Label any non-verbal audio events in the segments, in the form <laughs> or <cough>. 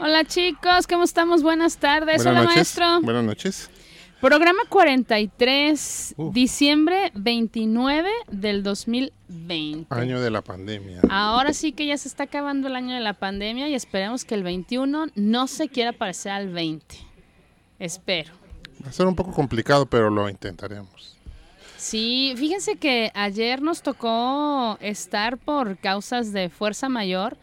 Hola chicos, ¿cómo estamos? Buenas tardes. Hola maestro. Buenas noches. Programa 43, Uh. diciembre 29 del 2020. Año de la pandemia. Ahora sí que ya se está acabando el año de la pandemia y esperemos que el 21 no se quiera parecer al 20. Espero. Va a ser un poco complicado, pero lo intentaremos. Sí, fíjense que ayer nos tocó estar por causas de fuerza mayor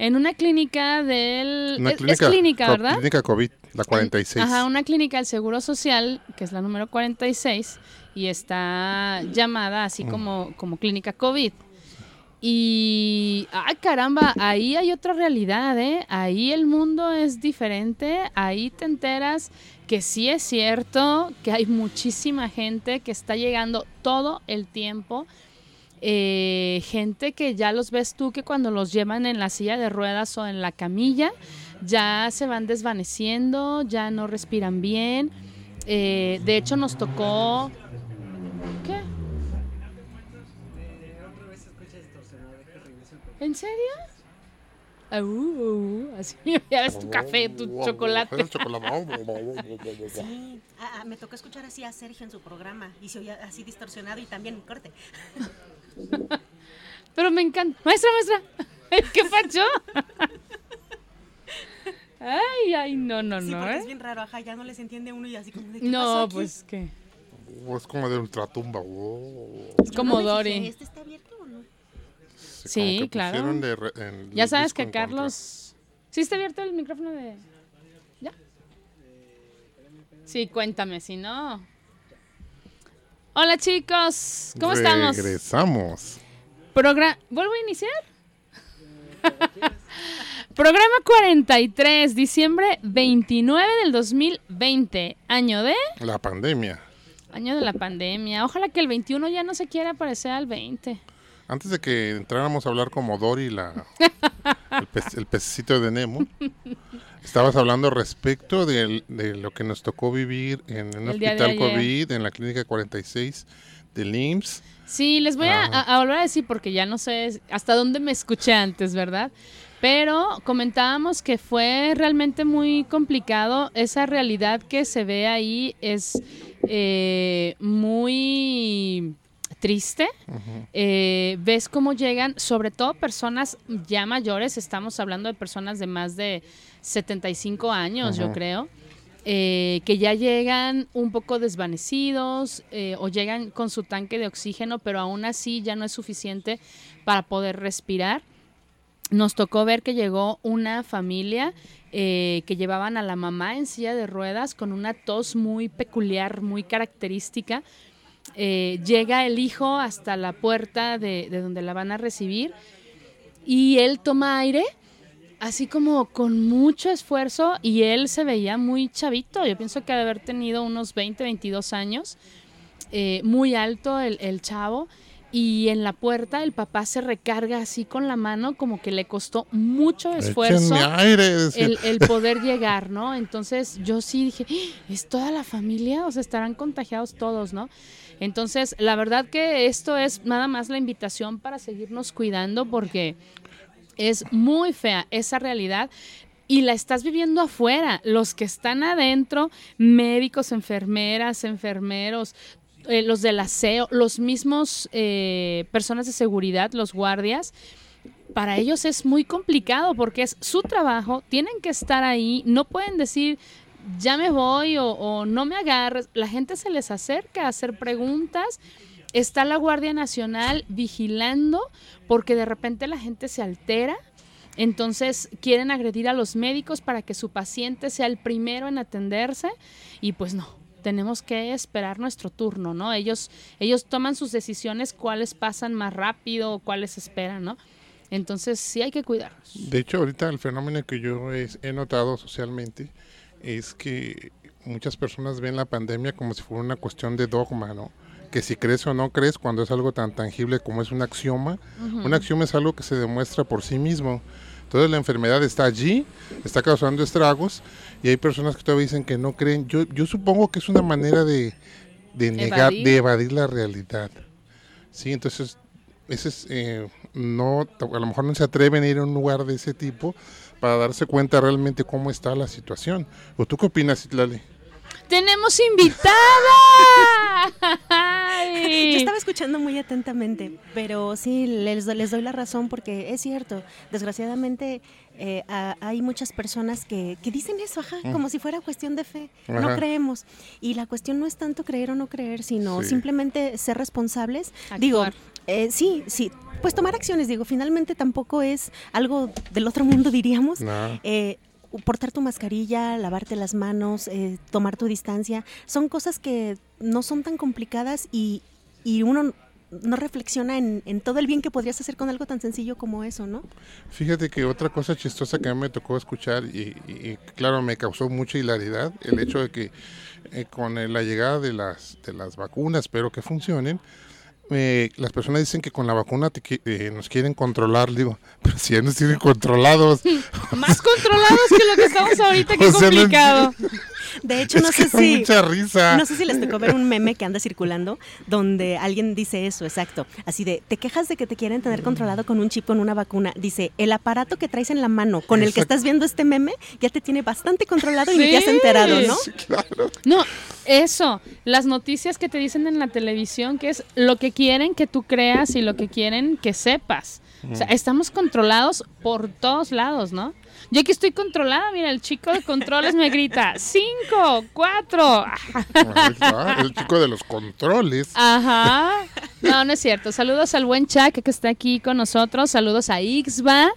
en una clínica del... Una es, es clínica, ¿verdad? Clínica COVID, la 46. Ajá, una clínica del Seguro Social, que es la número 46, y está llamada así como, como clínica COVID. Y, ah, caramba, ahí hay otra realidad, ¿eh? Ahí el mundo es diferente, ahí te enteras que sí es cierto que hay muchísima gente que está llegando todo el tiempo. Eh, gente que ya los ves tú que cuando los llevan en la silla de ruedas o en la camilla, ya se van desvaneciendo, ya no respiran bien. Eh, de hecho, nos tocó. ¿Qué? ¿En serio? Uh, uh, así, <laughs> ya ves tu café, tu chocolate. Sí, ah, me tocó escuchar así a Sergio en su programa y se oía así distorsionado y también corte. <laughs> <laughs> Pero me encanta. Maestra, maestra. <laughs> ¿Qué pacho? Ay, ay, no, no, sí, no. porque ¿eh? es bien raro, ajá, ya no les entiende uno y así como de ¿qué pasó No, aquí? pues que. Oh, es como de ultratumba. oh. Es como no Dory. ¿Este está abierto o no? Sí, Sí, como que claro. de re- en Ya sabes que. Carlos. ¿Sí está abierto el micrófono de.? ¿Ya? Sí, cuéntame, si no. Hola chicos, ¿cómo estamos? Regresamos. Progra- ¿Vuelvo a iniciar? <laughs> Programa 43, diciembre 29 del 2020, año de La pandemia. año de la pandemia. Ojalá que el 21 ya no se quiera parecer al 20. Antes de que entráramos a hablar como Dory, la, <laughs> el, el pececito de Nemo, estabas hablando respecto de, lo que nos tocó vivir en un hospital. COVID, en la clínica 46 del IMSS. Sí, les voy a- a volver a decir porque ya no sé hasta dónde me escuché antes, ¿verdad? Pero comentábamos que fue realmente muy complicado. Esa realidad que se ve ahí es eh, muy triste. Eh, ves cómo llegan, sobre todo personas ya mayores, estamos hablando de personas de más de 75 años, yo creo, eh, que ya llegan un poco desvanecidos eh, o llegan con su tanque de oxígeno, pero aún así ya no es suficiente para poder respirar. Nos tocó ver que llegó una familia eh, que llevaban a la mamá en silla de ruedas con una tos muy peculiar, muy característica. Eh, llega el hijo hasta la puerta de, de donde la van a recibir y él toma aire, así como con mucho esfuerzo, y él se veía muy chavito. Yo pienso que de haber tenido unos 20, 22 años, eh, muy alto el chavo. Y en la puerta el papá se recarga así con la mano, como que le costó mucho esfuerzo aire, el, el poder llegar, ¿no? Entonces yo sí dije, "¡Ah! ¿es toda la familia? O sea, estarán contagiados todos, ¿no? Entonces, la verdad que esto es nada más la invitación para seguirnos cuidando porque es muy fea esa realidad y la estás viviendo afuera. Los que están adentro, médicos, enfermeras, enfermeros, eh, los del aseo, los mismos eh, personas de seguridad, los guardias, para ellos es muy complicado porque es su trabajo, tienen que estar ahí, no pueden decir ya me voy o, o no me agarres. La gente se les acerca a hacer preguntas. Está la Guardia Nacional vigilando porque de repente la gente se altera. Entonces quieren agredir a los médicos para que su paciente sea el primero en atenderse y pues no, tenemos que esperar nuestro turno, ¿no? Ellos, ellos toman sus decisiones, cuáles pasan más rápido, cuáles esperan, ¿no? Entonces sí hay que cuidarnos. De hecho, ahorita el fenómeno que yo he, he notado socialmente es que muchas personas ven la pandemia como si fuera una cuestión de dogma, ¿no? Que si crees o no crees cuando es algo tan tangible como es un axioma. Un axioma es algo que se demuestra por sí mismo. Entonces la enfermedad está allí, está causando estragos y hay personas que todavía dicen que no creen. Yo, yo supongo que es una manera de, de negar, Evadir. de evadir la realidad. Sí, entonces ese es, eh, no, a lo mejor no se atreven a ir a un lugar de ese tipo para darse cuenta realmente cómo está la situación. ¿O tú qué opinas, Itlali? ¡Tenemos invitada! <laughs> Yo estaba escuchando muy atentamente, pero sí, les, les doy la razón porque es cierto, desgraciadamente eh, a- hay muchas personas que, que dicen eso, ajá, como si fuera cuestión de fe, no Ajá. creemos. Y la cuestión no es tanto creer o no creer, sino Sí. simplemente ser responsables. Actuar. Digo, eh, sí, sí, pues tomar acciones, digo, finalmente tampoco es algo del otro mundo, diríamos. No. Eh, portar tu mascarilla, lavarte las manos, eh, tomar tu distancia, son cosas que no son tan complicadas y, y uno no reflexiona en, en todo el bien que podrías hacer con algo tan sencillo como eso, ¿no? Fíjate que otra cosa chistosa que a mí me tocó escuchar y, claro me causó mucha hilaridad el hecho de que eh, con eh, la llegada de las de las vacunas, espero que funcionen. Eh, las personas dicen que con la vacuna te eh, nos quieren controlar, digo, <laughs> pero si ya nos tienen controlados. <laughs> Más controlados que lo que estamos ahorita, qué <laughs> O sea, no complicado. De hecho, no que sé <laughs> si... mucha risa. No sé si les tocó ver un meme que anda circulando donde alguien dice eso, exacto. Así de, te quejas de que te quieren tener controlado con un chip, con una vacuna. Dice, el aparato que traes en la mano con el que estás viendo este meme ya te tiene bastante controlado y ni te has enterado, ¿no? Sí, claro. No, eso, las noticias que te dicen en la televisión, que es lo que quieren que tú creas y lo que quieren que sepas. O sea, estamos controlados por todos lados, ¿no? Yo aquí estoy controlada, mira, el chico de controles me grita, cinco, cuatro. El chico de los controles. Ajá. No, no es cierto. Saludos al buen Chuck que está aquí con nosotros. Saludos a Ixba,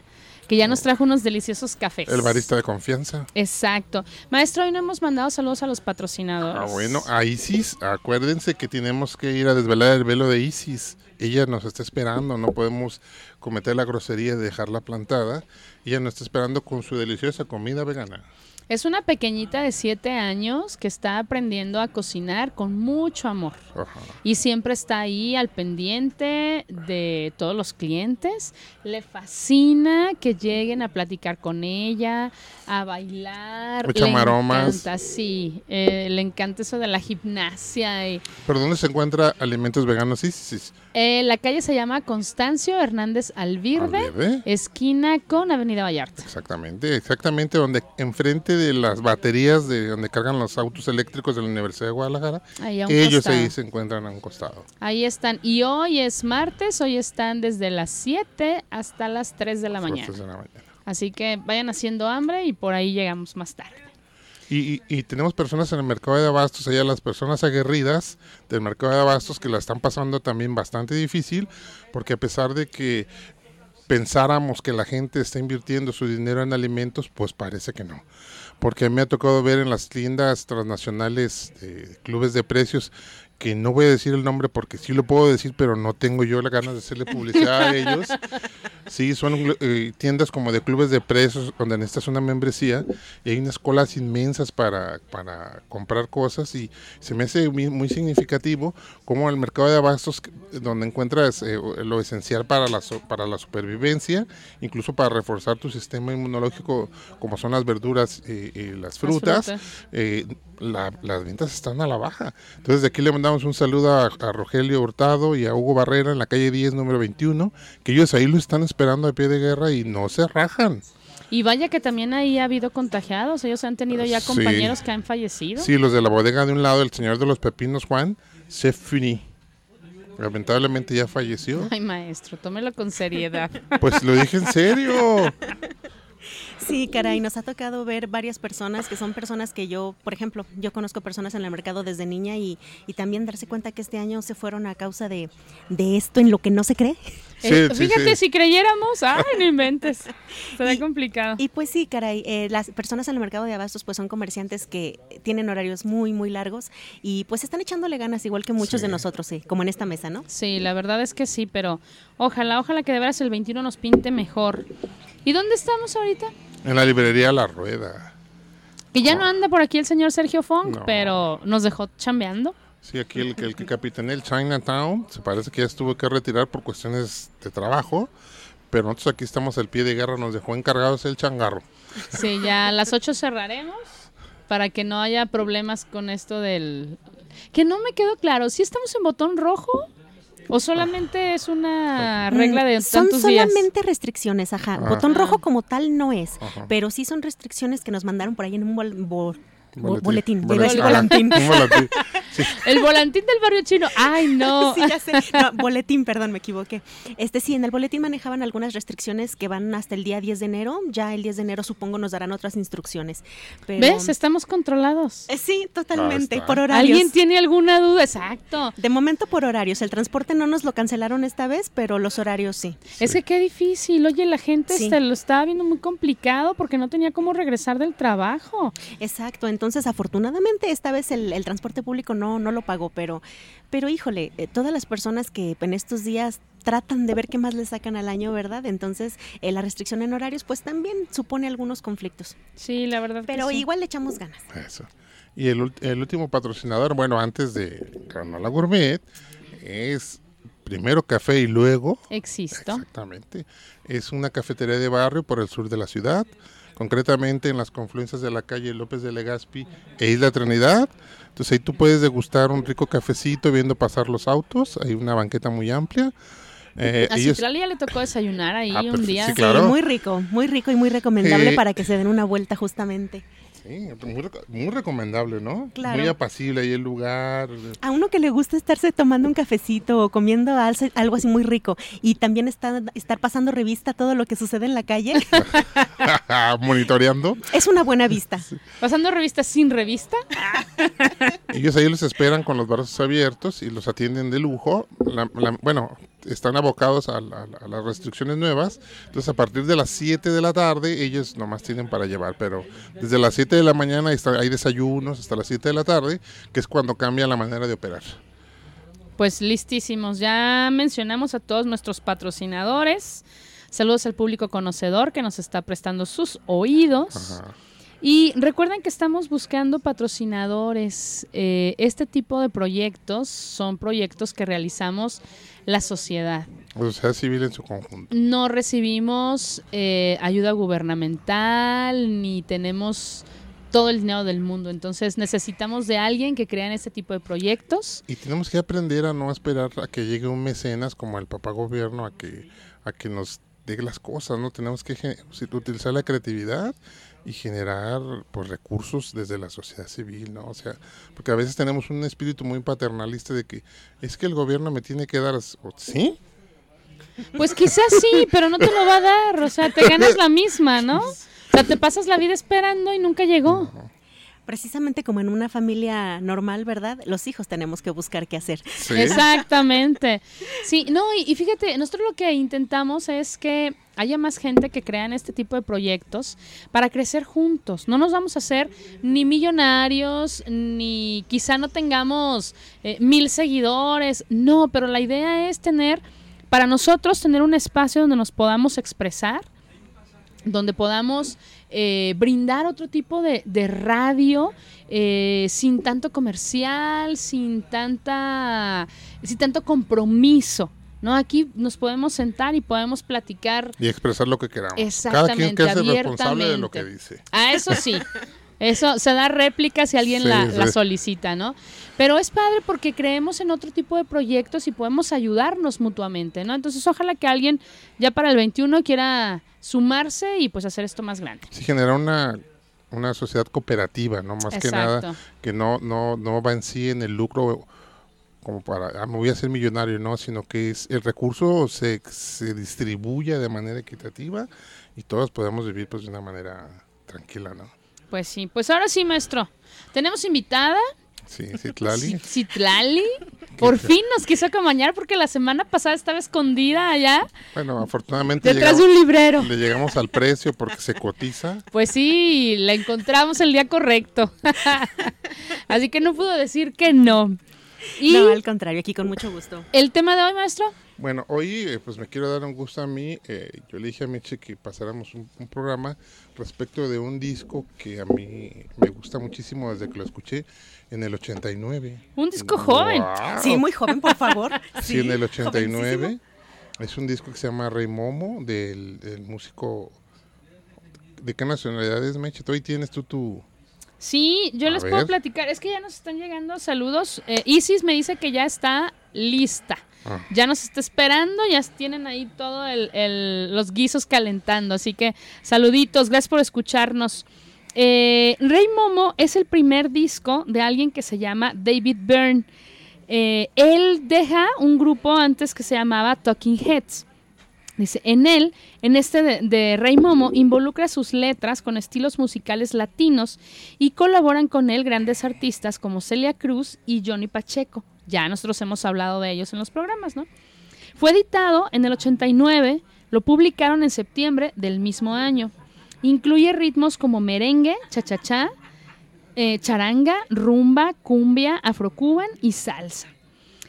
que ya nos trajo unos deliciosos cafés. El barista de confianza. Exacto. Maestro, hoy no hemos mandado saludos a los patrocinadores. Ah, bueno, a Isis, acuérdense que tenemos que ir a desvelar el velo de Isis. Ella nos está esperando, no podemos cometer la grosería de dejarla plantada. Ella nos está esperando con su deliciosa comida vegana. Es una pequeñita de siete años que está aprendiendo a cocinar con mucho amor. Ajá. Y siempre está ahí al pendiente de todos los clientes. Le fascina que lleguen a platicar con ella, a bailar. Echa le maromas. encanta, sí. eh, le encanta eso de la gimnasia. y- ¿Pero dónde se encuentra Alimentos Veganos Isis? Eh, la calle se llama Constancio Hernández Alvirde, Alvirde. esquina con Avenida Vallarta. Exactamente, exactamente donde enfrente de las baterías de donde cargan los autos eléctricos de la Universidad de Guadalajara, Ahí a un ellos costado. ahí se encuentran a un costado. Ahí están. Y hoy es martes, hoy están desde las 7 hasta las 3 de la a las mañana. tres de la mañana. Así que vayan haciendo hambre y por ahí llegamos más tarde. Y, y- tenemos personas en el mercado de abastos, allá las personas aguerridas del mercado de abastos que la están pasando también bastante difícil, porque a pesar de que pensáramos que la gente está invirtiendo su dinero en alimentos, pues parece que no. Porque me ha tocado ver en las tiendas transnacionales de clubes de precios, que no voy a decir el nombre porque sí lo puedo decir, pero no tengo yo la ganas de hacerle publicidad a ellos. <laughs> Sí, son eh, tiendas como de clubes de precios donde necesitas una membresía y hay unas colas inmensas para, para comprar cosas y se me hace muy, muy significativo como el mercado de abastos donde encuentras eh, lo esencial para la, so- para la supervivencia, incluso para reforzar tu sistema inmunológico como son las verduras y, y las frutas, frutas. eh, la- las ventas están a la baja. Entonces de aquí le mandamos un saludo a, a Rogelio Hurtado y a Hugo Barrera en la calle 10, número 21, que ellos ahí lo están esperando a pie de guerra y no se rajan. Y vaya que también ahí ha habido contagiados. Ellos han tenido ya Sí. compañeros que han fallecido. Sí, los de la bodega de un lado, el señor de los pepinos Juan, se finí. Lamentablemente ya falleció. Ay, maestro, tómelo con seriedad. Pues lo dije en serio. <laughs> Sí, caray, nos ha tocado ver varias personas que son personas que yo, por ejemplo, yo conozco personas en el mercado desde niña y, y también darse cuenta que este año se fueron a causa de, de esto en lo que no se cree. Sí, Eh, sí, fíjate, sí. si creyéramos, ay, no <laughs> inventes. Será Y- complicado. Y pues sí, caray, eh, las personas en el mercado de abastos pues son comerciantes que tienen horarios muy, muy largos y pues están echándole ganas igual que muchos Sí. de nosotros, sí, como en esta mesa, ¿no? Sí, la verdad es que sí, pero ojalá, ojalá que de veras el 21 nos pinte mejor. ¿Y dónde estamos ahorita? En la librería La Rueda. Que ya no anda por aquí el señor Sergio Fong, pero nos dejó chambeando. Sí, aquí el, el que capitaneó el Chinatown, se parece que ya estuvo que retirar por cuestiones de trabajo, pero nosotros aquí estamos al pie de guerra, nos dejó encargados el changarro. Sí, ya a las 8 cerraremos para que no haya problemas con esto del... Que no me quedó claro, si estamos en botón rojo ¿O solamente es una regla de Son tantos solamente restricciones, ajá. Botón rojo como tal no es, pero sí son restricciones que nos mandaron por ahí en un bol Boletín. Boletín. <laughs> El volantín del barrio chino. Ay, no. <laughs> sí, ya sé. <laughs> boletín, perdón, me equivoqué. Este sí, en el boletín manejaban algunas restricciones que van hasta el día 10 de enero. Ya el 10 de enero supongo nos darán otras instrucciones. ¿Ves? Estamos controlados. Eh, sí, totalmente. Por horarios. ¿Alguien tiene alguna duda? Exacto. De momento por horarios. El transporte no nos lo cancelaron esta vez, pero los horarios sí. Es que qué difícil. Oye, la gente se lo estaba viendo muy complicado porque no tenía cómo regresar del trabajo. Exacto. Entonces, entonces, afortunadamente, esta vez el, transporte público no, no lo pagó, pero, pero híjole, eh, todas las personas que en estos días tratan de ver qué más le sacan al año, ¿verdad? Entonces, eh, la restricción en horarios, pues también supone algunos conflictos. Sí, la verdad. Pero igual le echamos ganas. Eso. Y el, el último patrocinador, bueno, antes de Granola Gourmet, es primero café y luego. Existo. Exactamente. Es una cafetería de barrio por el sur de la ciudad concretamente en las confluencias de la calle López de Legazpi e Isla Trinidad. Entonces ahí tú puedes degustar un rico cafecito viendo pasar los autos, hay una banqueta muy amplia. Eh, a ellos... le tocó desayunar ahí ah, un día. Sí, muy rico, muy rico y muy recomendable para que se den una vuelta justamente. Sí, muy, recomendable, ¿no? Muy apacible ahí el lugar. A uno que le gusta estarse tomando un cafecito o comiendo algo así muy rico y también estar pasando revista todo lo que sucede en la calle. <laughs> Monitoreando. Es una buena vista. Pasando revista sin revista. <laughs> <laughs> Ellos ahí los esperan con los brazos abiertos y los atienden de lujo. bueno, están abocados a, las restricciones nuevas. Entonces, a partir de las 7 de la tarde, ellos nomás tienen para llevar, pero desde las 7 de la mañana hay desayunos hasta las 7 de la tarde, que es cuando cambia la manera de operar. Pues listísimos, ya mencionamos a todos nuestros patrocinadores. Saludos al público conocedor que nos está prestando sus oídos. Y recuerden que estamos buscando patrocinadores. Eh, este tipo de proyectos son proyectos que realizamos la sociedad. O sea, civil en su conjunto. No recibimos eh, ayuda gubernamental ni tenemos todo el dinero del mundo. Entonces necesitamos de alguien que crea en este tipo de proyectos. Y tenemos que aprender a no esperar a que llegue un mecenas como el papá gobierno a que, a que nos dé las cosas, ¿no? Tenemos que utilizar la creatividad y generar pues recursos desde la sociedad civil, ¿no? O sea, porque a veces tenemos un espíritu muy paternalista de que es que el gobierno me tiene que dar, ¿sí? Pues quizás sí, pero no te lo va a dar, o sea, te ganas <laughs> la misma, ¿no? O sea, te pasas la vida esperando y nunca llegó precisamente como en una familia normal, ¿verdad? Los hijos tenemos que buscar qué hacer. Exactamente. Sí, no, y, fíjate, nosotros lo que intentamos es que haya más gente que crean este tipo de proyectos para crecer juntos. No nos vamos a hacer ni millonarios, ni quizá no tengamos eh, mil seguidores, no, pero la idea es tener, para nosotros, tener un espacio donde nos podamos expresar, donde podamos eh, brindar otro tipo de, radio eh, sin tanto comercial, sin tanta, sin tanto compromiso. ¿no? Aquí nos podemos sentar y podemos platicar. Y expresar lo que queramos. Exactamente, Cada quien que es responsable de lo que dice. Ah, eso sí. <laughs> Eso se da réplica si alguien la, solicita, ¿no? Pero es padre porque creemos en otro tipo de proyectos y podemos ayudarnos mutuamente, ¿no? Entonces, ojalá que alguien ya para el 21 quiera sumarse y pues hacer esto más grande. Sí, generar una, una sociedad cooperativa, ¿no? Más que nada, que no, no, no va en sí en el lucro como para, ah, me voy a hacer millonario, ¿no? Sino que es, el recurso se, se distribuye de manera equitativa y todos podemos vivir pues de una manera tranquila, ¿no? Pues sí, pues ahora sí, maestro. Tenemos invitada. Sí, Citlali. Citlali. <laughs> Por fin nos quiso acompañar porque la semana pasada estaba escondida allá. Bueno, afortunadamente. Detrás de un librero. Le llegamos al precio porque se cotiza. Pues sí, la encontramos el día correcto. <laughs> Así que no pudo decir que no. Y no, al contrario, aquí con mucho gusto. ¿El tema de hoy, maestro? Bueno, hoy eh, pues me quiero dar un gusto a mí. Eh, yo le dije a Meche que pasáramos un, un, programa respecto de un disco que a mí me gusta muchísimo desde que lo escuché en el 89. Un disco joven. Sí, muy joven, por favor. <laughs> Sí, en el 89. Es un disco que se llama Rey Momo, del, del músico... ¿De qué nacionalidad es, Meche? ¿Tú ahí tienes tú tu...? Sí, yo A les ver. puedo platicar. Es que ya nos están llegando saludos. Eh, Isis me dice que ya está lista. Ah. Ya nos está esperando, ya tienen ahí todo el, el- los guisos calentando. Así que saluditos, gracias por escucharnos. Eh, Rey Momo es el primer disco de alguien que se llama David Byrne. Eh, él deja un grupo antes que se llamaba Talking Heads. Dice, en él, en este de Rey Momo, involucra sus letras con estilos musicales latinos y colaboran con él grandes artistas como Celia Cruz y Johnny Pacheco. Ya nosotros hemos hablado de ellos en los programas, ¿no? Fue editado en el 89, lo publicaron en septiembre del mismo año. Incluye ritmos como merengue, cha-cha-cha, eh, charanga, rumba, cumbia, afrocuban y salsa.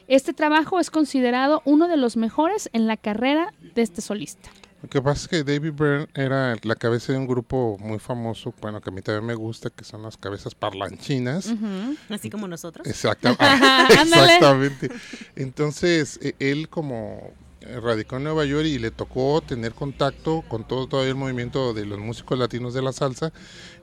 Este trabajo es considerado uno de los mejores en la carrera de este solista. Lo que pasa es que David Byrne era la cabeza de un grupo muy famoso, bueno, que a mí también me gusta, que son las cabezas parlanchinas. Ujú. Así como nosotros. Exacta- <laughs> Ándale. exactamente. Entonces, e- él como radicó en Nueva York y le tocó tener contacto con todo todavía el movimiento de los músicos latinos de la salsa,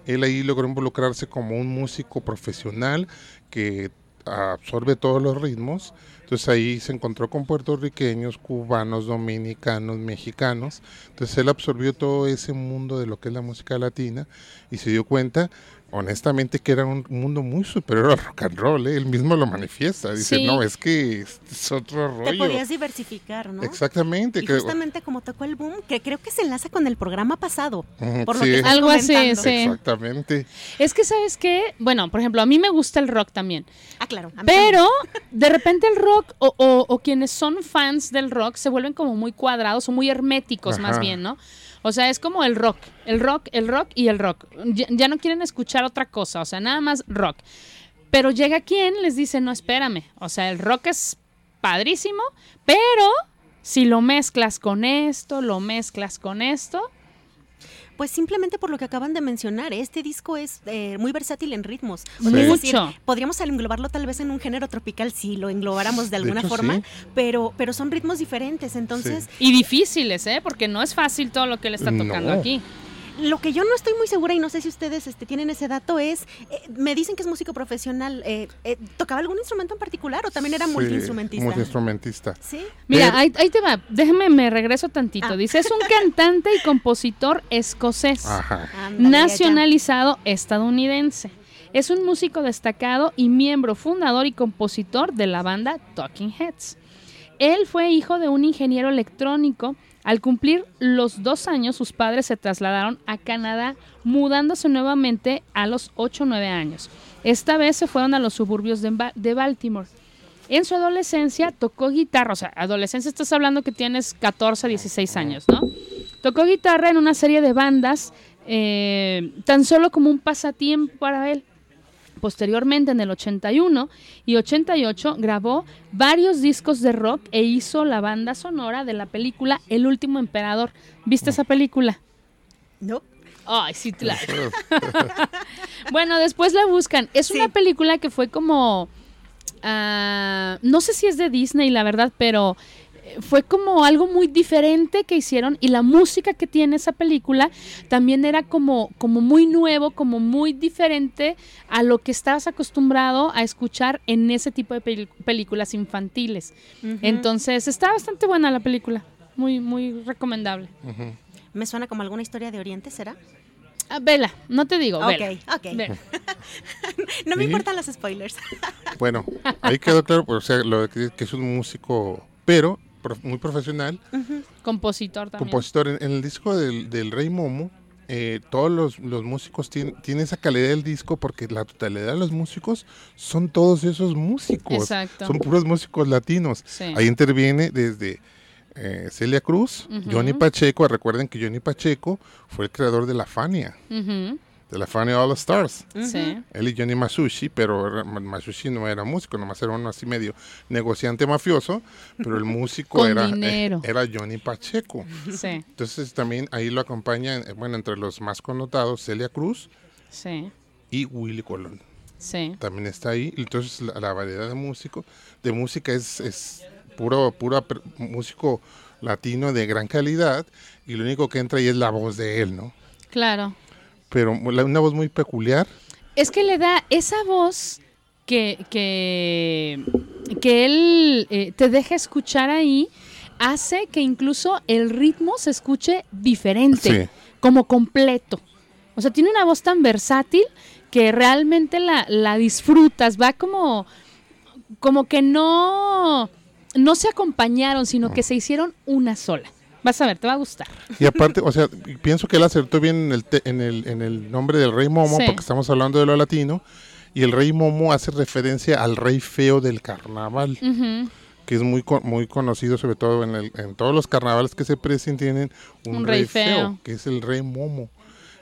él ahí logró involucrarse como un músico profesional que absorbe todos los ritmos. Entonces ahí se encontró con puertorriqueños, cubanos, dominicanos, mexicanos. Entonces él absorbió todo ese mundo de lo que es la música latina y se dio cuenta, honestamente, que era un mundo muy superior al rock and roll. ¿eh? Él mismo lo manifiesta. Dice, Sí. no, es que es, otro Te rollo. podías diversificar, ¿no? Exactamente. Y que- justamente como tocó el boom, que creo que se enlaza con el programa pasado. Por lo sí. que estás Algo así, comentando. sí. Exactamente. Es que, ¿sabes qué? Bueno, por ejemplo, a mí me gusta el rock también. Ah, claro. Pero de repente el rock o, o- o quienes son fans del rock se vuelven como muy cuadrados o muy herméticos más bien, ¿no? O sea, es como el rock, el rock, el rock y el rock. Ya, no quieren escuchar otra cosa, o sea, nada más rock. Pero llega quien les dice, no, espérame, o sea, el rock es padrísimo, pero si lo mezclas con esto, lo mezclas con esto, Pues simplemente por lo que acaban de mencionar, este disco es eh, muy versátil en ritmos. Sí. es decir, Mucho. podríamos englobarlo tal vez en un género tropical si lo englobáramos de alguna hecho, forma, sí. pero, pero son ritmos diferentes. Entonces, y difíciles, ¿eh? Porque no es fácil todo lo que le está tocando No. aquí. Lo que yo no estoy muy segura y no sé si ustedes este, tienen ese dato es, eh, me dicen que es músico profesional, eh, eh, ¿tocaba algún instrumento en particular o también era Sí, multiinstrumentista? multiinstrumentista. Sí. Mira, Pero- ahí, ahí te va. Déjame, me regreso tantito. Ah. Dice, es un cantante y compositor escocés, Ajá. Nacionalizado estadounidense. Es un músico destacado y miembro fundador y compositor de la banda Talking Heads. Él fue hijo de un ingeniero electrónico. Al cumplir los dos años, sus padres se trasladaron a Canadá, mudándose nuevamente a los 8 o 9 años. Esta vez se fueron a los suburbios de, Ba- de Baltimore. En su adolescencia tocó guitarra, o sea, adolescencia estás hablando que tienes 14, 16 años, ¿no? Tocó guitarra en una serie de bandas, eh, tan solo como un pasatiempo para él. Posteriormente, en el 81 y 88, grabó varios discos de rock e hizo la banda sonora de la película El último emperador. ¿Viste esa película? No. Ay, sí, claro. <laughs> <laughs> bueno, después la buscan. Es Sí. una película que fue como. ah, no sé si es de Disney, la verdad, pero fue como algo muy diferente que hicieron y la música que tiene esa película también era como, como muy nuevo, como muy diferente a lo que estabas acostumbrado a escuchar en ese tipo de películas infantiles. Entonces está bastante buena la película, muy, muy recomendable. Me suena como alguna historia de Oriente, ¿será? Ah, vela, no te digo. Ok, ok. <laughs> No me Sí. importan los spoilers. Bueno, ahí quedó claro, pues, o sea, lo que, que es un músico, pero prof- muy profesional, Compositor también. compositor. En, en el disco del, del Rey Momo, eh, todos los, los músicos tienen, tienen esa calidad del disco porque la totalidad de los músicos son todos esos músicos. Exacto. Son puros músicos latinos. Sí. Ahí interviene desde eh, Celia Cruz. Johnny Pacheco. Recuerden que Johnny Pacheco fue el creador de la Fania. De la Funny All Stars. Sí. Él y Johnny Masushi, pero Masushi no era músico, nomás era uno así medio negociante mafioso, pero el <laughs> músico era, eh, era Johnny Pacheco. Sí, Entonces también ahí lo acompaña, eh, bueno, entre los más connotados, Celia Cruz sí, y Willy Colón. sí. También está ahí. Entonces la, la variedad de músico, de música es, es puro, puro per- músico latino de gran calidad y lo único que entra ahí es la voz de él, ¿no? Claro. Pero una voz muy peculiar. Es que le da esa voz que, que, que él eh, te deja escuchar ahí, hace que incluso el ritmo se escuche diferente, Sí. como completo. O sea, tiene una voz tan versátil que realmente la, la disfrutas, va como, como que no, no se acompañaron, sino que se hicieron una sola. Vas a ver, te va a gustar. Y aparte, o sea, pienso que él acertó bien en el, te- en el, en el nombre del rey Momo, Sí. porque estamos hablando de lo latino, y el rey Momo hace referencia al rey feo del carnaval, que es muy, muy conocido, sobre todo en, el, en todos los carnavales que se presenten, tienen un, Un rey, rey feo, feo. que es el rey Momo.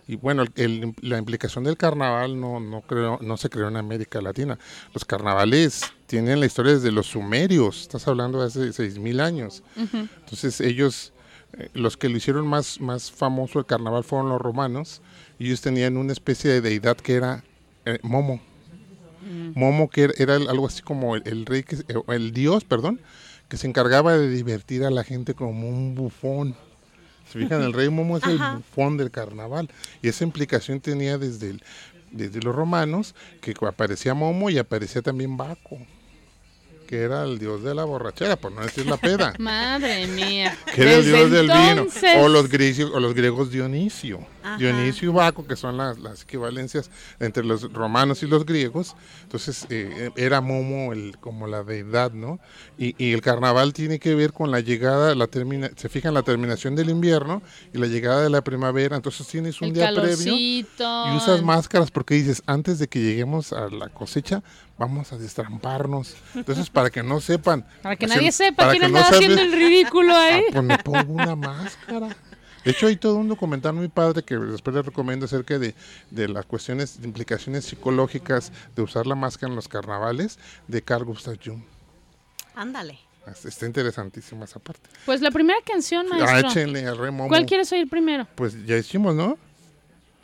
Y bueno, el- la implicación del carnaval no, no, creo, no se creó en América Latina. Los carnavales tienen la historia desde los sumerios, estás hablando de hace 6.000 años. Entonces ellos, eh, los que lo hicieron más, más famoso el carnaval fueron los romanos. Y ellos tenían una especie de deidad que era eh, Momo. Momo que era, algo así como el, el rey, que, se- eh, el dios, perdón, que se encargaba de divertir a la gente como un bufón. Se fijan, el rey Momo es el <laughs> bufón del carnaval. Y esa implicación tenía desde, el- desde los romanos, que aparecía Momo y aparecía también Baco, que era el dios de la borrachera, por no decir la peda. <laughs> Madre mía. <laughs> que era el dios del vino. O los, griegos, o los griegos Dionisio. Ajá. Dionisio y Baco, que son las, las equivalencias entre los romanos y los griegos. Entonces eh, era Momo el, como la deidad, ¿no? Y, y el carnaval tiene que ver con la llegada, la termina, se fijan la terminación del invierno y la llegada de la primavera. Entonces tienes un El día previo y usas máscaras porque dices, antes de que lleguemos a la cosecha, vamos a destramparnos. Entonces, para que no sepan. <laughs> Para que nadie sepa para quién que no andaba haciendo el ridículo ahí. Ah, pues me pongo una máscara. De hecho, hay todo un documental muy padre que después les recomiendo acerca de, de las cuestiones, de implicaciones psicológicas de usar la máscara en los carnavales de Carl Gustav Jung. Ándale. Está interesantísima esa parte. Pues la primera canción, Ah, maestro. échenle al rey Momo. ¿Cuál quieres oír primero? Pues ya hicimos, ¿no?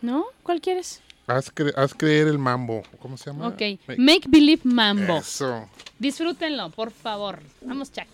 ¿No? ¿Cuál quieres? Haz, cre- haz creer el mambo. ¿Cómo se llama? Ok. Make Believe Mambo. Eso. Disfrútenlo, por favor. Vamos, Chuck.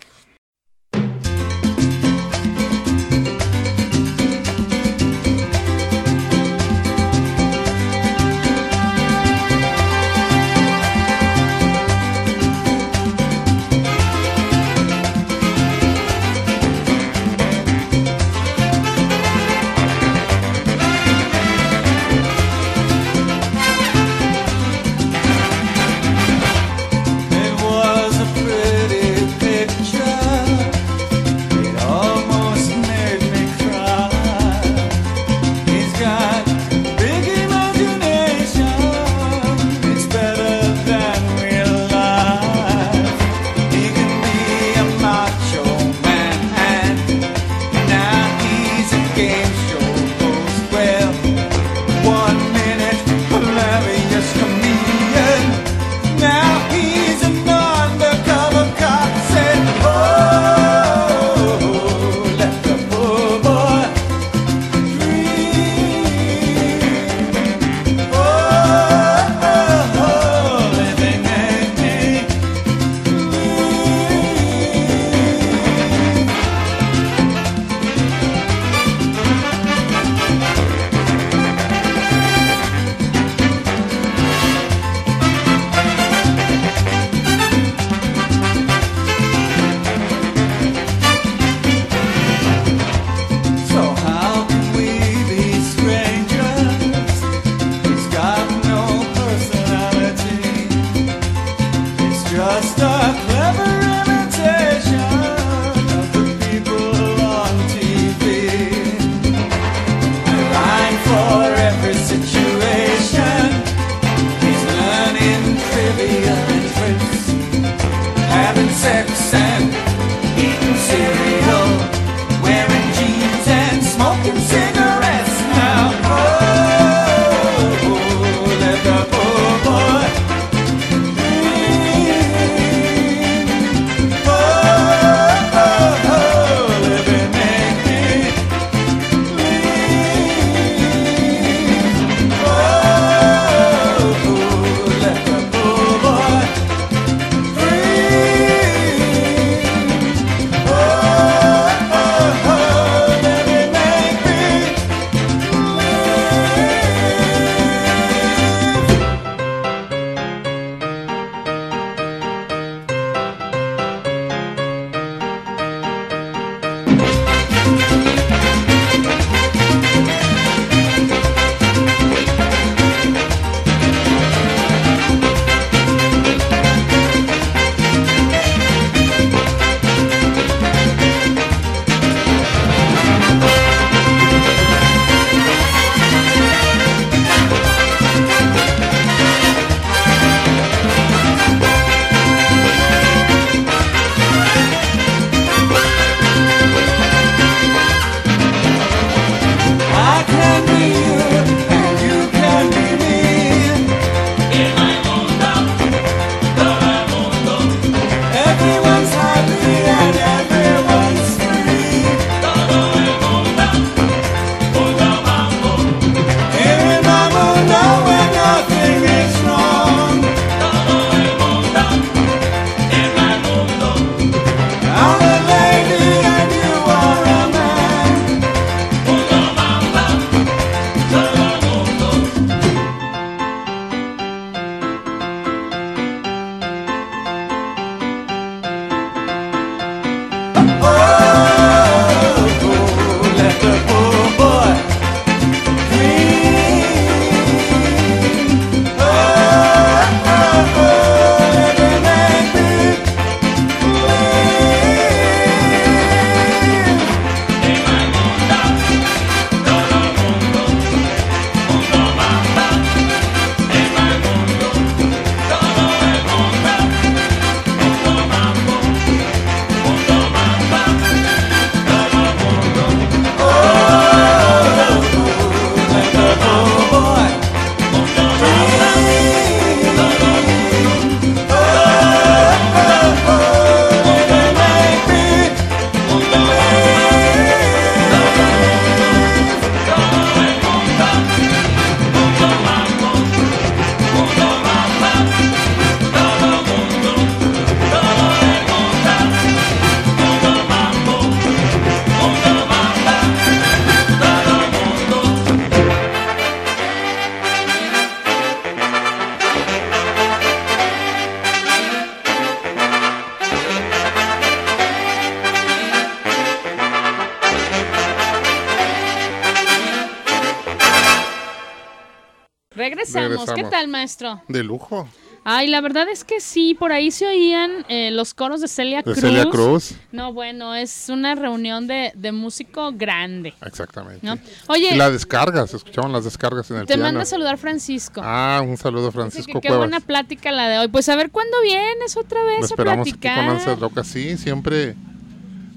Regresamos. ¿Qué tal, maestro? De lujo. Ay, la verdad es que sí, por ahí se oían eh, los coros de Celia De Cruz. Celia Cruz. No, bueno, es una reunión de, de músico grande. Exactamente. ¿no? Oye, Y la descarga, se escuchaban las descargas en el te piano. manda a saludar Francisco. Ah, un saludo Francisco que qué Cuevas. buena plática la de hoy. Pues a ver cuándo vienes otra vez Lo a esperamos aquí con Anses Roca. Sí, siempre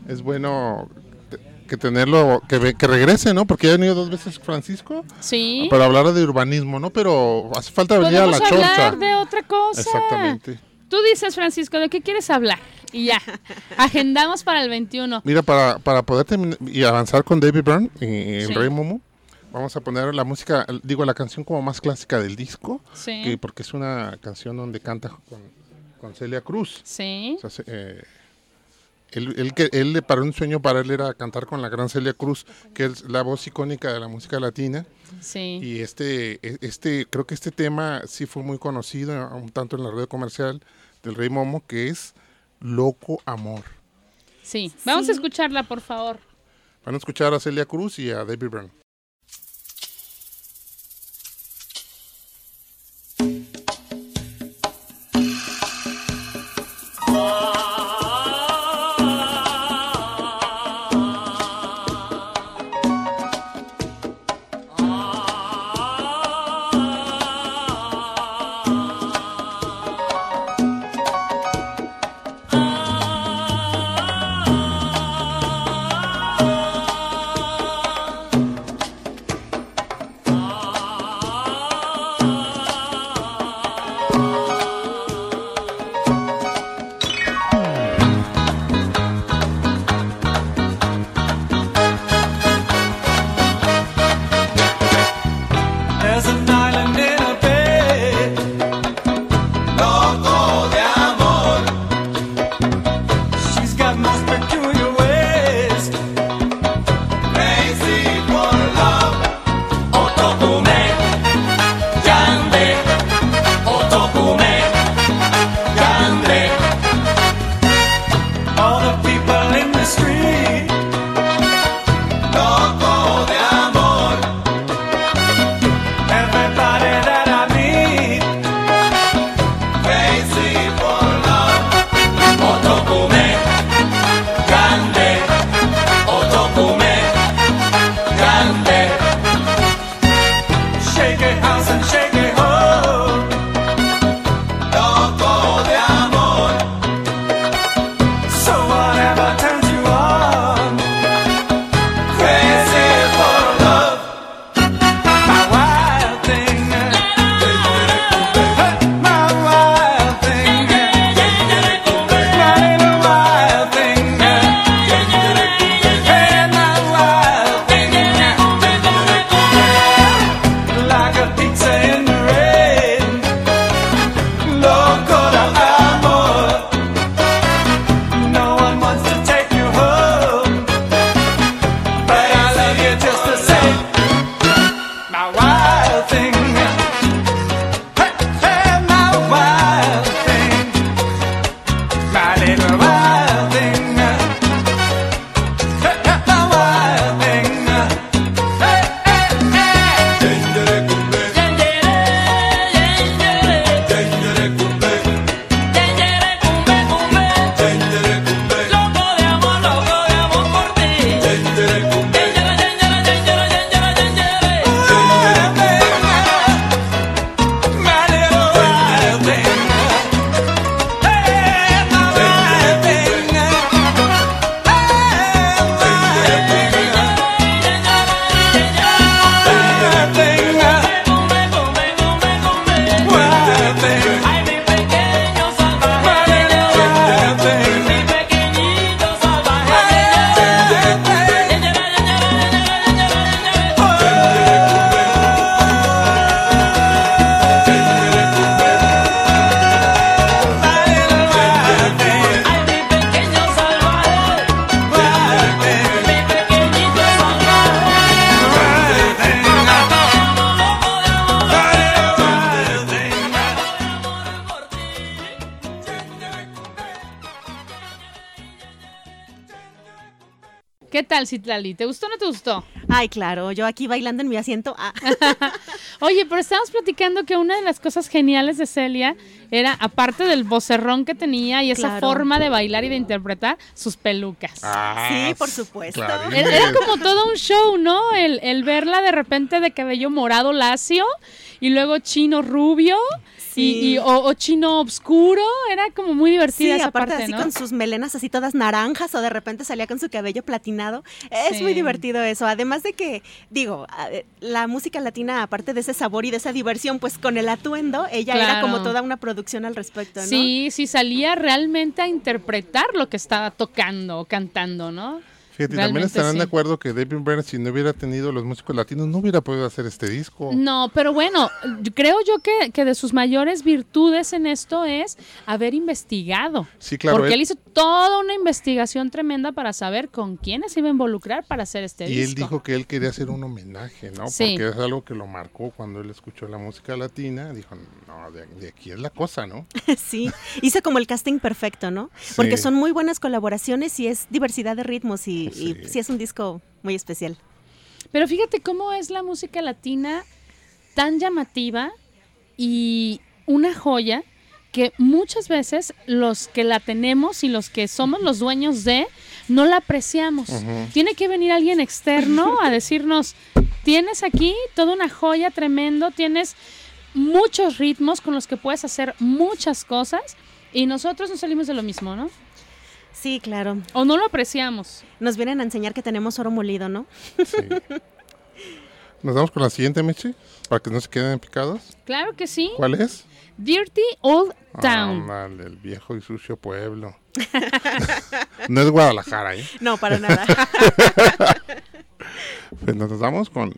es bueno que tenerlo, que, que regrese, ¿no? Porque ya ha venido dos veces Francisco Sí. para hablar de urbanismo, ¿no? Pero hace falta venir a la hablar chorcha. de otra cosa. Exactamente. Tú dices, Francisco, ¿de qué quieres hablar? Y ya. Agendamos para el 21. Mira, para, para poder terminar y avanzar con David Byrne y el Sí. Rey Momo, vamos a poner la música, digo, la canción como más clásica del disco, Sí. que- porque es una canción donde canta con, con Celia Cruz. Sí. O sea, eh, él, él, que- él, para un sueño para él era cantar con la gran Celia Cruz, que es la voz icónica de la música latina. Sí. Y este, e- este, creo que este tema sí fue muy conocido, un tanto en la red comercial del Rey Momo, que es Loco Amor. Sí. Vamos Sí. a escucharla, por favor. Van a escuchar a Celia Cruz y a David Byrne. Ah Citlali? ¿Te gustó o no te gustó? Ay, claro, yo aquí bailando en mi asiento. Ah. <laughs> Oye, pero estábamos platicando que una de las cosas geniales de Celia era, aparte del vocerrón que tenía y esa Claro. forma de bailar y de interpretar, sus pelucas. Ah, Sí, por supuesto. Era, era como todo un show, ¿no? El, el verla de repente de cabello morado lacio y luego chino rubio Sí. y- o, o chino oscuro. Era como muy Sí, divertida esa aparte parte, así ¿no? con sus melenas así todas naranjas o de repente salía con su cabello platinado. Es Sí. muy divertido eso. Además de que, digo, eh, la música latina, aparte de ese sabor y de esa diversión, pues con el atuendo, ella era como toda una producción al respecto, ¿no? Sí, sí, salía realmente a interpretar lo que estaba tocando o cantando, ¿no? Fíjate, también estarán sí. de acuerdo que David Byrne, si no hubiera tenido los músicos latinos, no hubiera podido hacer este disco. No, pero bueno, creo yo que, que de sus mayores virtudes en esto es haber investigado. Sí, claro, Porque él- él hizo toda una investigación tremenda para saber con quiénes iba a involucrar para hacer este Y disco. él dijo que él quería hacer un homenaje, ¿no? Sí. Porque es algo que lo marcó cuando él escuchó la música latina. Dijo, no, de, de aquí es la cosa, ¿no? <laughs> sí, hizo como el casting perfecto, ¿no? Porque son muy buenas colaboraciones y es diversidad de ritmos y, <laughs> y Sí. es un disco muy especial. Pero fíjate cómo es la música latina tan llamativa y una joya que muchas veces los que la tenemos y los que somos los dueños de no la apreciamos. Tiene que venir alguien externo a <laughs> decirnos, tienes aquí toda una joya tremendo, tienes muchos ritmos con los que puedes hacer muchas cosas y nosotros nos salimos de lo mismo, ¿no? Sí, claro. O no lo apreciamos. Nos vienen a enseñar que tenemos oro molido, ¿no? Sí. <laughs> Nos vamos con la siguiente, Michi, para que no se queden picados. Claro que sí. ¿Cuál es? Dirty Old Town. Ándale, el viejo y sucio pueblo. <laughs> no es Guadalajara, ¿eh? No, para nada. <laughs> Pues nos vamos con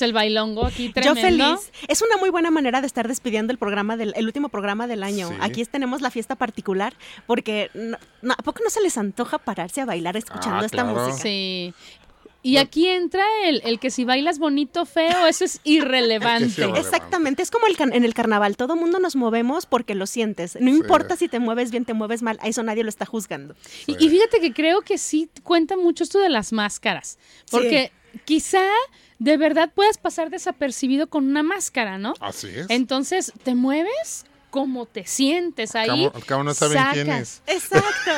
Pues el bailongo aquí Yo feliz. Es una muy buena manera de estar despidiendo el programa del el último programa del año. Sí. Aquí tenemos la fiesta particular porque no- no, a poco no se les antoja pararse a bailar escuchando Ah, esta claro. música. Sí. Y aquí entra el, el que si bailas bonito o feo, eso es irrelevante. <laughs> Es irrelevante. Exactamente, es como el can- en el carnaval, todo mundo nos movemos porque lo sientes. No importa si te mueves bien, te mueves mal, a eso nadie lo está juzgando. Y, y fíjate que creo que sí cuenta mucho esto de las máscaras. Porque quizá de verdad puedas pasar desapercibido con una máscara, ¿no? Así es. Entonces, ¿te mueves? como te sientes ahí. cabo- al cabo no saben quién es. Exacto.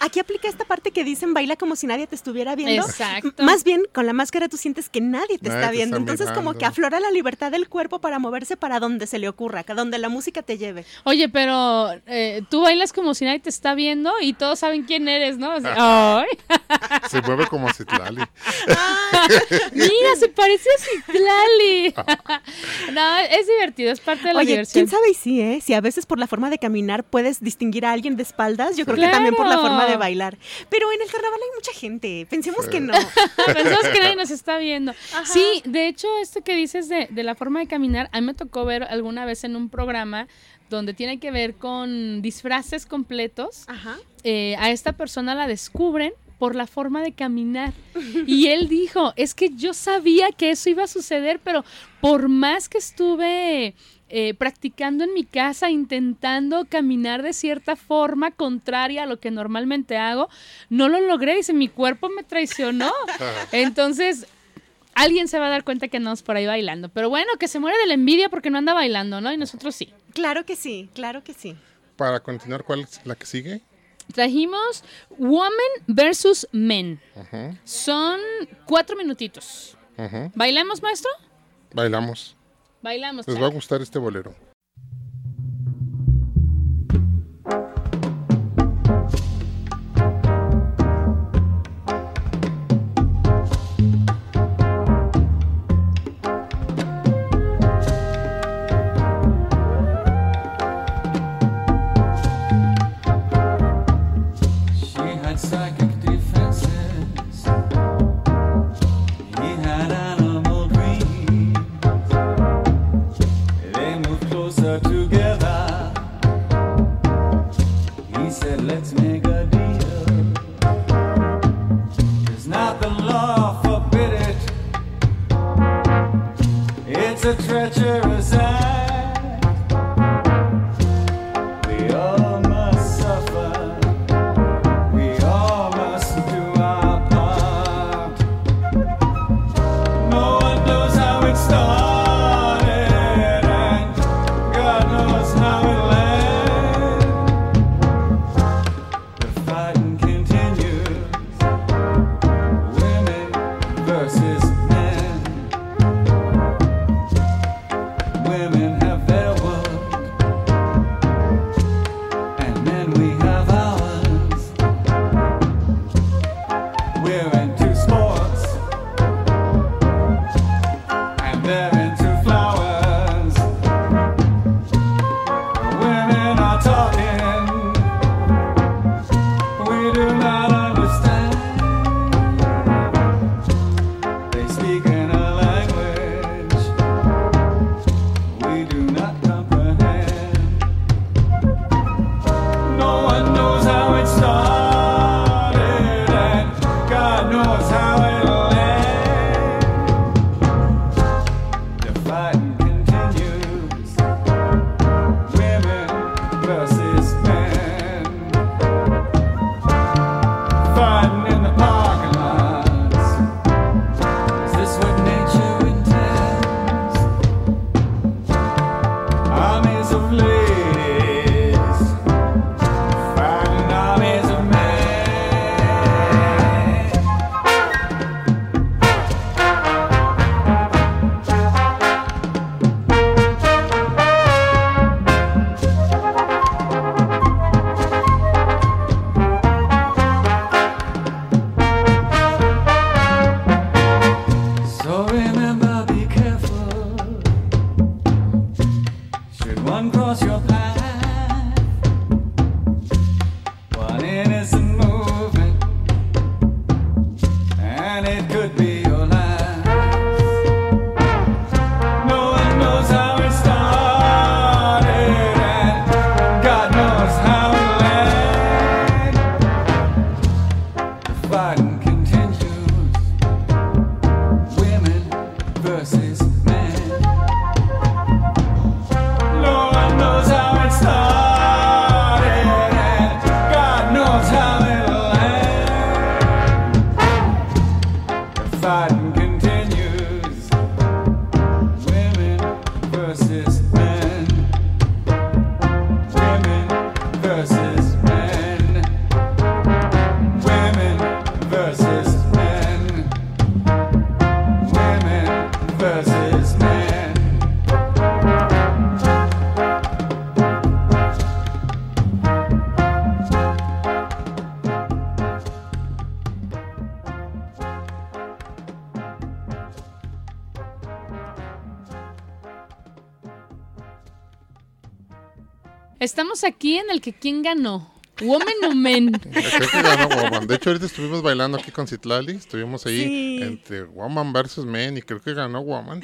Aquí aplica esta parte que dicen baila como si nadie te estuviera viendo. Exacto. M- Más bien, con la máscara tú sientes que nadie te Nadie está te viendo. está Entonces, como que aflora la libertad del cuerpo para moverse para donde se le ocurra, donde la música te lleve. Oye, pero eh, tú bailas como si nadie te está viendo y todos saben quién eres, ¿no? Así, <laughs> ¡Ay! Se mueve como Citlali. <laughs> Mira, se parece a Citlali. <laughs> no, es divertido, es parte de la Oye, diversión. quién sabe y sí, ¿eh? Si a veces por la forma de caminar puedes distinguir a alguien de espaldas, yo creo que también por la Claro. Forma de bailar. Pero en el carnaval hay mucha gente. Pensemos que no. <laughs> Pensamos que nadie nos está viendo. Sí, de hecho, esto que dices de, de la forma de caminar, a mí me tocó ver alguna vez en un programa donde tiene que ver con disfraces completos. Ajá. eh, a esta persona la descubren por la forma de caminar. Y él dijo, es que yo sabía que eso iba a suceder, pero por más que estuve eh, practicando en mi casa, intentando caminar de cierta forma contraria a lo que normalmente hago, no lo logré. Dice, mi cuerpo me traicionó. <laughs> Entonces... Alguien se va a dar cuenta que andamos por ahí bailando. Pero bueno, que se muere de la envidia porque no anda bailando, ¿no? Y nosotros sí. Claro que sí, claro que sí. Para continuar, ¿cuál es la que sigue? Trajimos Woman versus Men. Son cuatro minutitos. ujú. ¿Bailamos, maestro? Bailamos. Bailamos. Les va a gustar este bolero. Estamos aquí en el que quién ganó. Woman <laughs> o Men. Creo que ganó Woman. De hecho, ahorita estuvimos bailando aquí con Citlali. Estuvimos ahí Sí. entre Woman versus Men y creo que ganó Woman.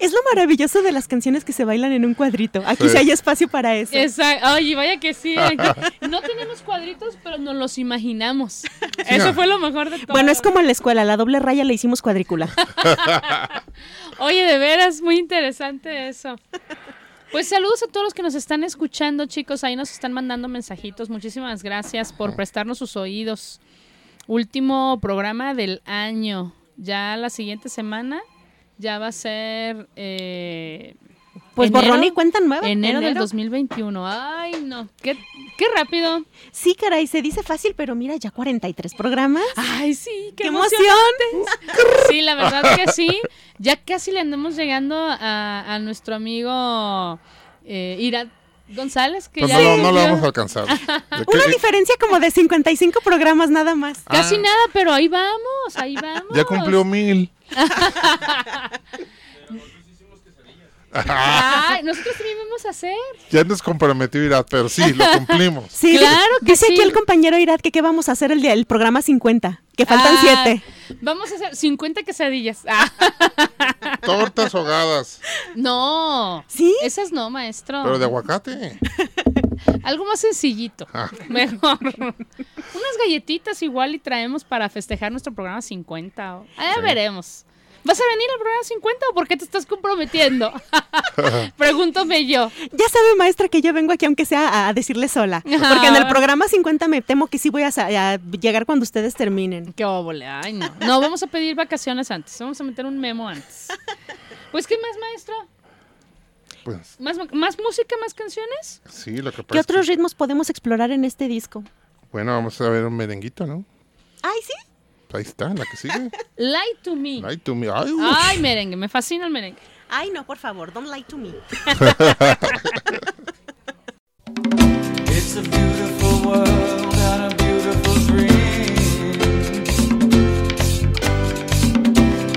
Es lo maravilloso de las canciones que se bailan en un cuadrito. Aquí Sí. sí hay espacio para eso. Exacto. Oye, vaya que sí. <laughs> No tenemos cuadritos, pero nos los imaginamos. Eso no. fue lo mejor de todo. Bueno, es como en la escuela, la doble raya le hicimos cuadrícula. <laughs> Oye, de veras, muy interesante eso. Pues saludos a todos los que nos están escuchando, chicos. Ahí nos están mandando mensajitos. Muchísimas gracias por prestarnos sus oídos. Último programa del año. Ya la siguiente semana ya va a ser eh, Pues enero- borrón y cuenta nueva. enero, del 2021. Ay, no. Qué, qué rápido. Sí, caray, se dice fácil, pero mira, ya 43 programas. Ay, sí, qué, ¡Qué emoción. Sí, la verdad que sí. Ya casi le andamos llegando a, a nuestro amigo eh, Irat González, que Pues ya no, lo- no lo vamos a alcanzar. <laughs> ¿De Una diferencia como de 55 programas nada más. Casi Ah. nada, pero ahí vamos, ahí vamos. Ya cumplió mil. <laughs> Ay, nosotros también vamos a hacer. Ya nos comprometió Irat, pero sí, lo cumplimos. Sí, Claro que dice sí. aquí el compañero Irat que qué vamos a hacer el, día- el programa 50, que faltan Ah, 7. Vamos a hacer 50 quesadillas. Ah, Tortas ahogadas, no. ¿Sí? Esas no, maestro. pero de aguacate. <laughs> Algo más sencillito. Ah. Mejor. Unas galletitas igual y traemos para festejar nuestro programa 50. o- Ah, Ya Sí. veremos. ¿Vas a venir al programa 50 o por qué te estás comprometiendo? <laughs> Pregúntame yo. Ya sabe, maestra, que yo vengo aquí aunque sea a, decirle sola. Porque en el programa 50 me temo que sí voy a, llegar cuando ustedes terminen. Qué óvole. Ay, no. No, vamos a pedir vacaciones antes. Vamos a meter un memo antes. Pues, ¿qué más, maestro? Pues ¿Más, más música, más canciones? sí, lo que ¿Qué pasa que- otros ritmos podemos explorar en este disco? Bueno, vamos a ver un merenguito, ¿no? Ay, sí. Ahí está, la que sigue. <laughs> Lie to me. Ay, tú, mi- ay. Ay, merengue. Me fascina el merengue. Ay, no, por favor, don't lie to me. <laughs> It's a beautiful world and a beautiful dream.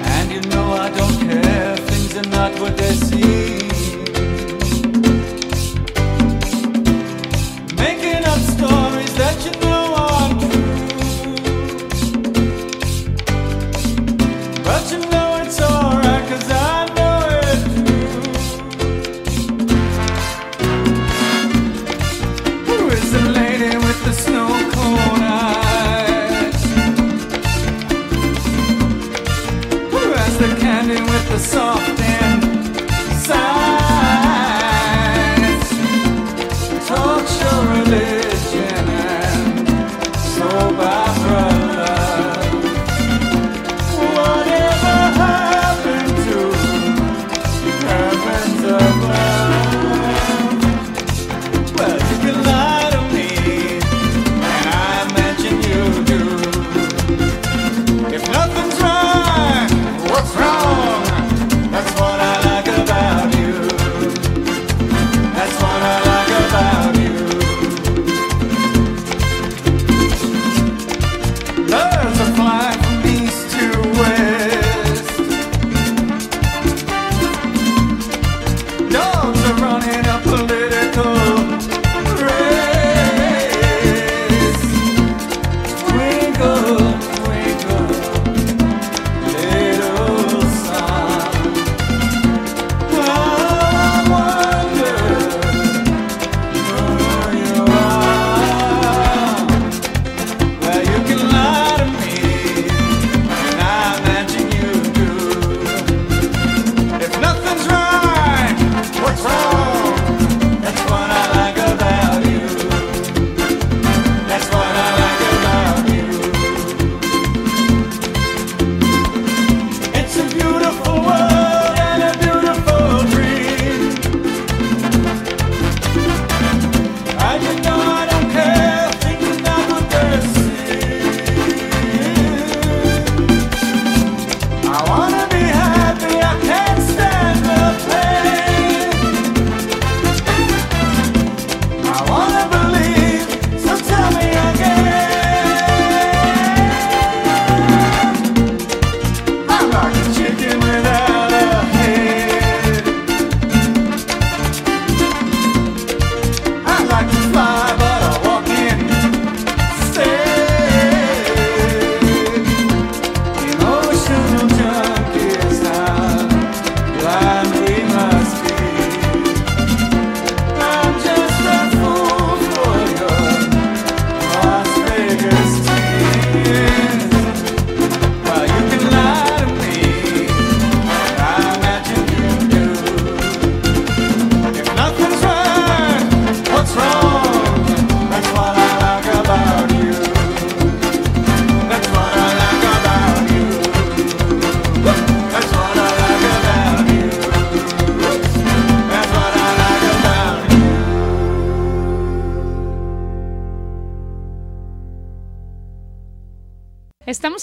And you know I don't care, things are not what they seem.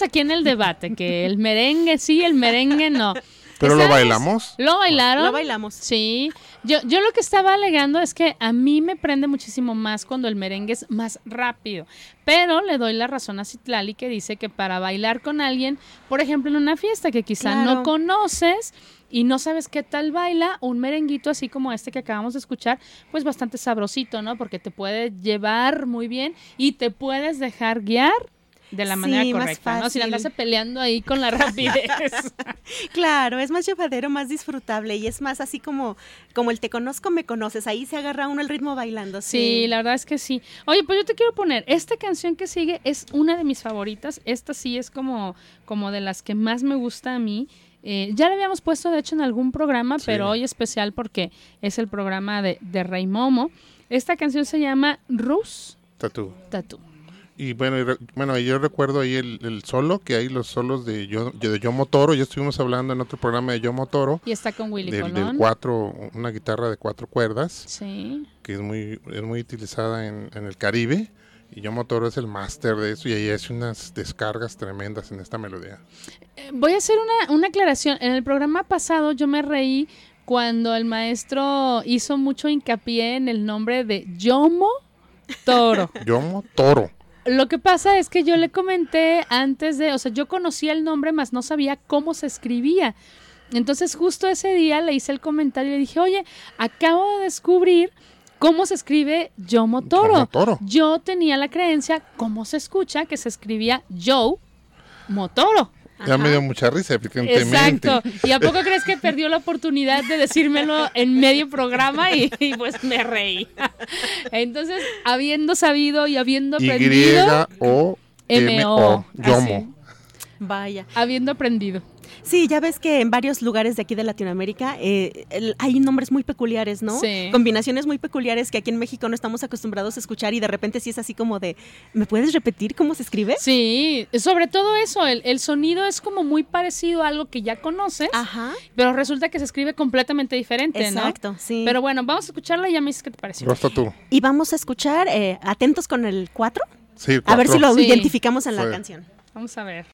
Estamos aquí en el debate, que el merengue sí, el merengue no. Pero lo bailamos. ¿Lo bailaron? Lo bailamos. Sí. Yo, yo lo que estaba alegando es que a mí me prende muchísimo más cuando el merengue es más rápido. Pero le doy la razón a Citlali que dice que para bailar con alguien, por ejemplo, en una fiesta que quizá Claro. no conoces y no sabes qué tal baila, un merenguito así como este que acabamos de escuchar, pues bastante sabrosito, ¿no? Porque te puede llevar muy bien y te puedes dejar guiar de la Sí, manera más correcta, ¿no? Sin andarse peleando ahí con la <laughs> rapidez. Claro, es más llevadero, más disfrutable y es más así como, como el te conozco, me conoces. Ahí se agarra uno el ritmo bailando. Sí, la verdad es que sí. Oye, pues yo te quiero poner, esta canción que sigue es una de mis favoritas. Esta sí es como, como de las que más me gusta a mí. Eh, ya la habíamos puesto, de hecho, en algún programa, Sí. pero hoy especial porque es el programa de, de Rey Momo. Esta canción se llama Rus Tatú. Tattoo. Y bueno, y re- bueno, yo recuerdo ahí el, el solo, que hay los solos de yo, de Yomo Toro. Ya estuvimos hablando en otro programa de Yomo Toro. Y está con Willy Del, del Colón. cuatro, una guitarra de cuatro cuerdas, Sí. que es muy, es muy utilizada en, en el Caribe. Y Yomo Toro es el máster de eso y ahí hace unas descargas tremendas en esta melodía. Eh, Voy a hacer una, una aclaración. En el programa pasado yo me reí cuando el maestro hizo mucho hincapié en el nombre de Yomo Toro. <laughs> Yomo Toro. Lo que pasa es que yo le comenté antes de, o sea, yo conocía el nombre, mas no sabía cómo se escribía. Entonces justo ese día le hice el comentario y le dije, oye, acabo de descubrir cómo se escribe Yomo Toro. Toro. Yo tenía la creencia, cómo se escucha, que se escribía Joe Motoro. Ya me dio mucha risa, evidentemente. Exacto. ¿Y a poco crees que perdió la oportunidad de decírmelo en medio programa? Y, y pues me reí. <laughs> Entonces, habiendo sabido y habiendo aprendido, Y-O-M-O. M-O. Yomo. Vaya. habiendo aprendido. Sí, ya ves que en varios lugares de aquí de Latinoamérica eh, el- hay nombres muy peculiares, ¿no? Sí. Combinaciones muy peculiares que aquí en México no estamos acostumbrados a escuchar y de repente sí es así como de, ¿me puedes repetir cómo se escribe? Sí, sobre todo eso, el, el sonido es como muy parecido a algo que ya conoces, Ajá. pero resulta que se escribe completamente diferente, ¿no? Exacto, sí. Pero bueno, vamos a escucharla y ya me dices qué te pareció. Rosta tú. y vamos a escuchar, eh, atentos con el 4, Sí, a ver si lo Sí. identificamos en la canción. Vamos a ver.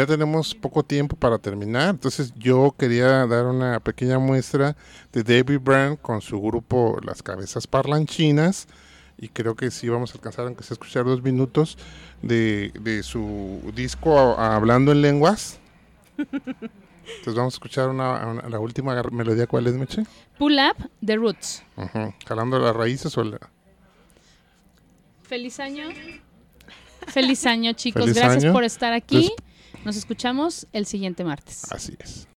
Ya tenemos poco tiempo para terminar, entonces yo quería dar una pequeña muestra de David Brand con su grupo Las Cabezas Parlanchinas y creo que sí vamos a alcanzar aunque sea escuchar dos minutos de, de su disco Hablando en Lenguas. Entonces vamos a escuchar una, una- la última melodía, ¿cuál es, Meche? Pull Up The Roots. Ujú, Jalando las raíces o la- Feliz año. Feliz año, chicos. Feliz Gracias año. por estar aquí. Entonces- nos escuchamos el siguiente martes. Así es.